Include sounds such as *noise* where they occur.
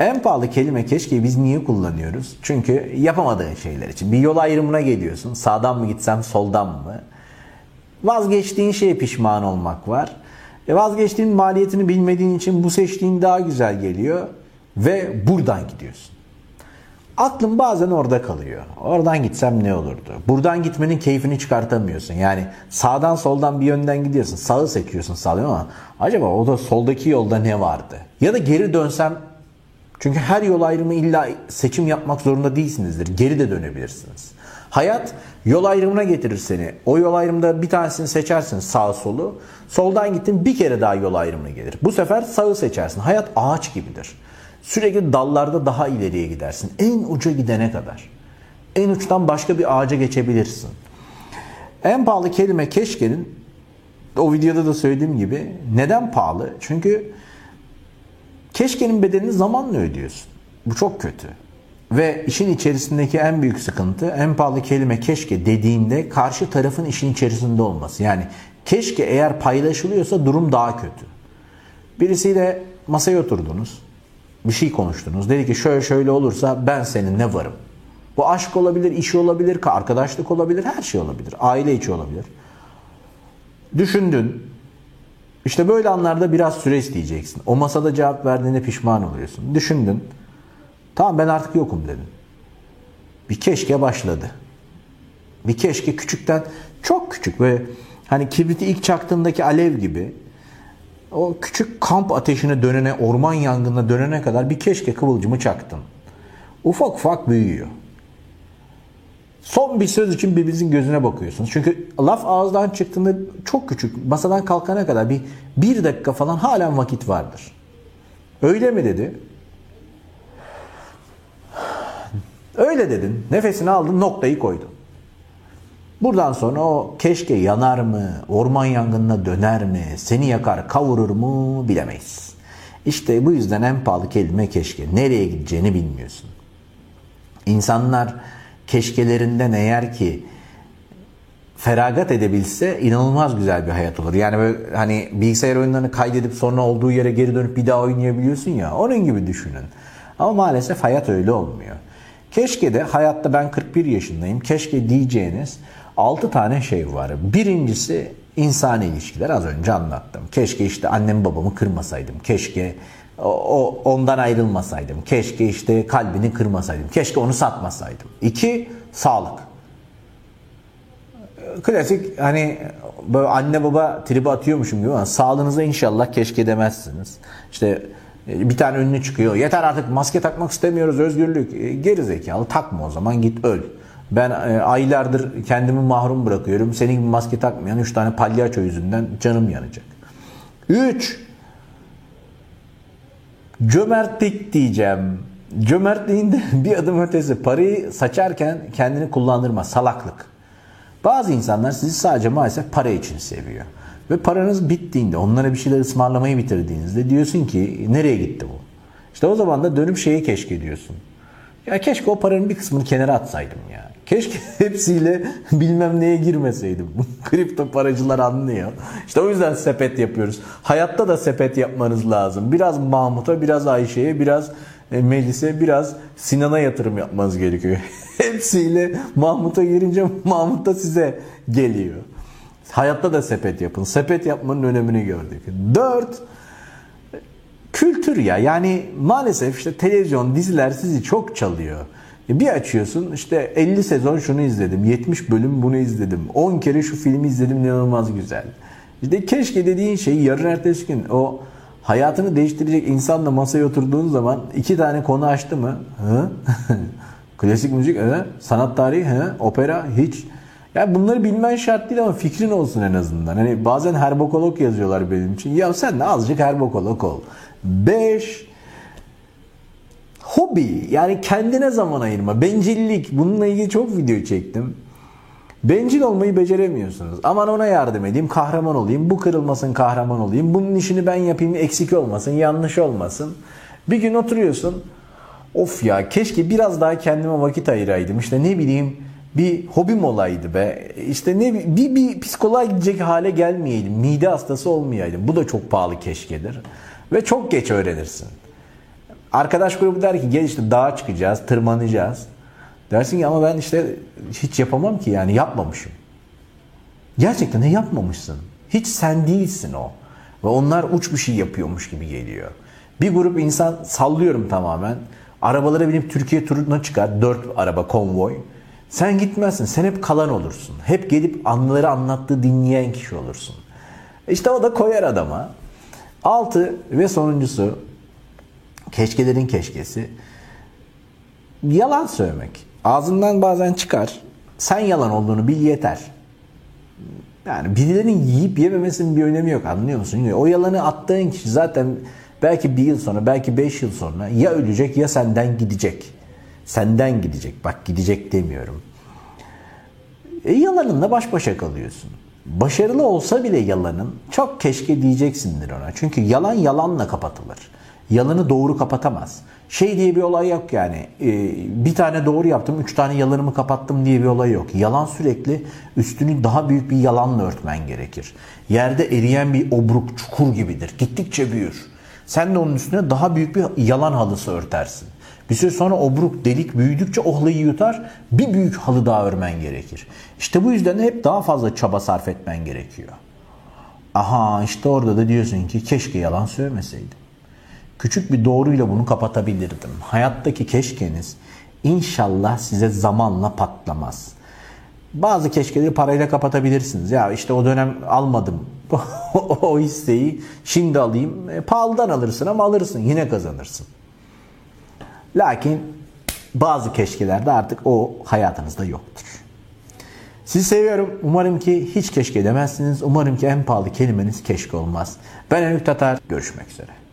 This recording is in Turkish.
En pahalı kelime keşke biz niye kullanıyoruz? Çünkü yapamadığın şeyler için. Bir yol ayrımına geliyorsun. Sağdan mı gitsem soldan mı? Vazgeçtiğin şeye pişman olmak var. E vazgeçtiğin maliyetini bilmediğin için bu seçtiğin daha güzel geliyor. Ve buradan gidiyorsun. Aklın bazen orada kalıyor. Oradan gitsem ne olurdu? Buradan gitmenin keyfini çıkartamıyorsun. Yani sağdan soldan bir yönden gidiyorsun. Sağı seçiyorsun sağdan ama acaba o da soldaki yolda ne vardı? Ya da geri dönsem çünkü her yol ayrımı illa seçim yapmak zorunda değilsinizdir. Geri de dönebilirsiniz. Hayat yol ayrımına getirir seni. O yol ayrımında bir tanesini seçersin sağ solu. Soldan gittin bir kere daha yol ayrımına gelir. Bu sefer sağı seçersin. Hayat ağaç gibidir. Sürekli dallarda daha ileriye gidersin. En uca gidene kadar. En uçtan başka bir ağaca geçebilirsin. En pahalı kelime keşkenin o videoda da söylediğim gibi neden pahalı? Çünkü keşkenin bedelini zamanla ödüyorsun. Bu çok kötü. Ve işin içerisindeki en büyük sıkıntı en pahalı kelime keşke dediğinde karşı tarafın işin içerisinde olması. Yani keşke eğer paylaşılıyorsa durum daha kötü. Birisiyle masaya oturdunuz. Bir şey konuştunuz. Dedi ki şöyle şöyle olursa ben seninle varım. Bu aşk olabilir, iş olabilir, arkadaşlık olabilir, her şey olabilir. Aile içi olabilir. Düşündün. İşte böyle anlarda biraz süre isteyeceksin. O masada cevap verdiğinde pişman oluyorsun. Düşündün. Tamam ben artık yokum dedin. Bir keşke başladı. Bir keşke küçükten çok küçük ve hani kibriti ilk çaktığındaki alev gibi o küçük kamp ateşine dönene, orman yangınına dönene kadar bir keşke kıvılcımı çaktın. Ufak ufak büyüyor. Son bir söz için birbirinizin gözüne bakıyorsunuz. Çünkü laf ağızdan çıktığında çok küçük, masadan kalkana kadar bir, bir dakika falan halen vakit vardır. Öyle mi dedi? Öyle dedin. Nefesini aldın, noktayı koydun. Buradan sonra o keşke yanar mı, orman yangınına döner mi, seni yakar kavurur mu bilemeyiz. İşte bu yüzden en pahalı kelime keşke. Nereye gideceğini bilmiyorsun. İnsanlar keşkelerinden eğer ki feragat edebilse inanılmaz güzel bir hayat olur. Yani böyle hani bilgisayar oyunlarını kaydedip sonra olduğu yere geri dönüp bir daha oynayabiliyorsun ya. Onun gibi düşünün. Ama maalesef hayat öyle olmuyor. Keşke de hayatta ben 41 yaşındayım. Keşke diyeceğiniz 6 tane şey var. Birincisi insani ilişkiler az önce anlattım. Keşke işte annem babamı kırmasaydım. Keşke o, ondan ayrılmasaydım. Keşke işte kalbini kırmasaydım. Keşke onu satmasaydım. İki, sağlık. Klasik hani böyle anne baba tribi atıyormuşum gibi ama sağlığınıza inşallah keşke demezsiniz. İşte e, bir tane ünlü çıkıyor. Yeter artık maske takmak istemiyoruz özgürlük. E, geri zekalı takma o zaman git öl. Ben e, aylardır kendimi mahrum bırakıyorum. Senin gibi maske takmayan 3 tane palyaço yüzünden canım yanacak. 3. Cömertlik diyeceğim. Cömertliğin de *laughs* bir adım ötesi. Parayı saçarken kendini kullandırma. Salaklık. Bazı insanlar sizi sadece maalesef para için seviyor. Ve paranız bittiğinde, onlara bir şeyler ısmarlamayı bitirdiğinizde diyorsun ki nereye gitti bu? İşte o zaman da dönüp şeye keşke diyorsun. Ya keşke o paranın bir kısmını kenara atsaydım ya. Keşke *laughs* hepsiyle bilmem neye girmeseydim. *laughs* Kripto paracılar anlıyor. İşte o yüzden sepet yapıyoruz. Hayatta da sepet yapmanız lazım. Biraz Mahmut'a, biraz Ayşe'ye, biraz e, Melis'e, biraz Sinan'a yatırım yapmanız gerekiyor. *laughs* Hepsiyle Mahmut'a girince Mahmut da size geliyor. Hayatta da sepet yapın. Sepet yapmanın önemini gördük. Dört, kültür ya. Yani maalesef işte televizyon, diziler sizi çok çalıyor. E, bir açıyorsun işte 50 sezon şunu izledim, 70 bölüm bunu izledim, 10 kere şu filmi izledim inanılmaz güzel. İşte keşke dediğin şey yarın ertesi gün o hayatını değiştirecek insanla masaya oturduğun zaman iki tane konu açtı mı? Hı? *laughs* Klasik müzik, hı? sanat tarihi, hı? opera hiç. Ya bunları bilmen şart değil ama fikrin olsun en azından. Hani bazen herbokolog yazıyorlar benim için. Ya sen de azıcık herbokolog ol. 5 Hobi yani kendine zaman ayırma, bencillik bununla ilgili çok video çektim. Bencil olmayı beceremiyorsunuz. Aman ona yardım edeyim, kahraman olayım, bu kırılmasın kahraman olayım, bunun işini ben yapayım eksik olmasın, yanlış olmasın. Bir gün oturuyorsun, of ya keşke biraz daha kendime vakit ayıraydım. İşte ne bileyim bir hobim olaydı be. İşte ne bir, bir psikoloğa gidecek hale gelmeyeydim. Mide hastası olmayaydım. Bu da çok pahalı keşkedir. Ve çok geç öğrenirsin. Arkadaş grubu der ki gel işte dağa çıkacağız, tırmanacağız. Dersin ki ama ben işte hiç yapamam ki yani yapmamışım. Gerçekten ne yapmamışsın? Hiç sen değilsin o. Ve onlar uç bir şey yapıyormuş gibi geliyor. Bir grup insan sallıyorum tamamen. Arabalara binip Türkiye turuna çıkar. Dört araba konvoy. Sen gitmezsin. Sen hep kalan olursun. Hep gelip anıları anlattığı dinleyen kişi olursun. İşte o da koyar adama. Altı ve sonuncusu keşkelerin keşkesi. Yalan söylemek. Ağzından bazen çıkar. Sen yalan olduğunu bil yeter. Yani birilerinin yiyip yememesinin bir önemi yok anlıyor musun? O yalanı attığın kişi zaten belki bir yıl sonra belki beş yıl sonra ya ölecek ya senden gidecek. Senden gidecek. Bak gidecek demiyorum. E, yalanınla baş başa kalıyorsun. Başarılı olsa bile yalanın çok keşke diyeceksindir ona. Çünkü yalan yalanla kapatılır. Yalanı doğru kapatamaz. Şey diye bir olay yok yani. E, bir tane doğru yaptım, üç tane yalanımı kapattım diye bir olay yok. Yalan sürekli üstünü daha büyük bir yalanla örtmen gerekir. Yerde eriyen bir obruk, çukur gibidir. Gittikçe büyür. Sen de onun üstüne daha büyük bir yalan halısı örtersin. Bir süre sonra obruk delik büyüdükçe o halıyı yutar. Bir büyük halı daha örmen gerekir. İşte bu yüzden de hep daha fazla çaba sarf etmen gerekiyor. Aha işte orada da diyorsun ki keşke yalan söylemeseydim. Küçük bir doğruyla bunu kapatabilirdim. Hayattaki keşkeniz inşallah size zamanla patlamaz. Bazı keşkeleri parayla kapatabilirsiniz. Ya işte o dönem almadım *laughs* o hisseyi şimdi alayım. E, pahalıdan alırsın ama alırsın yine kazanırsın. Lakin bazı keşkelerde artık o hayatınızda yoktur. Sizi seviyorum. Umarım ki hiç keşke demezsiniz. Umarım ki en pahalı kelimeniz keşke olmaz. Ben Önük Tatar. Görüşmek üzere.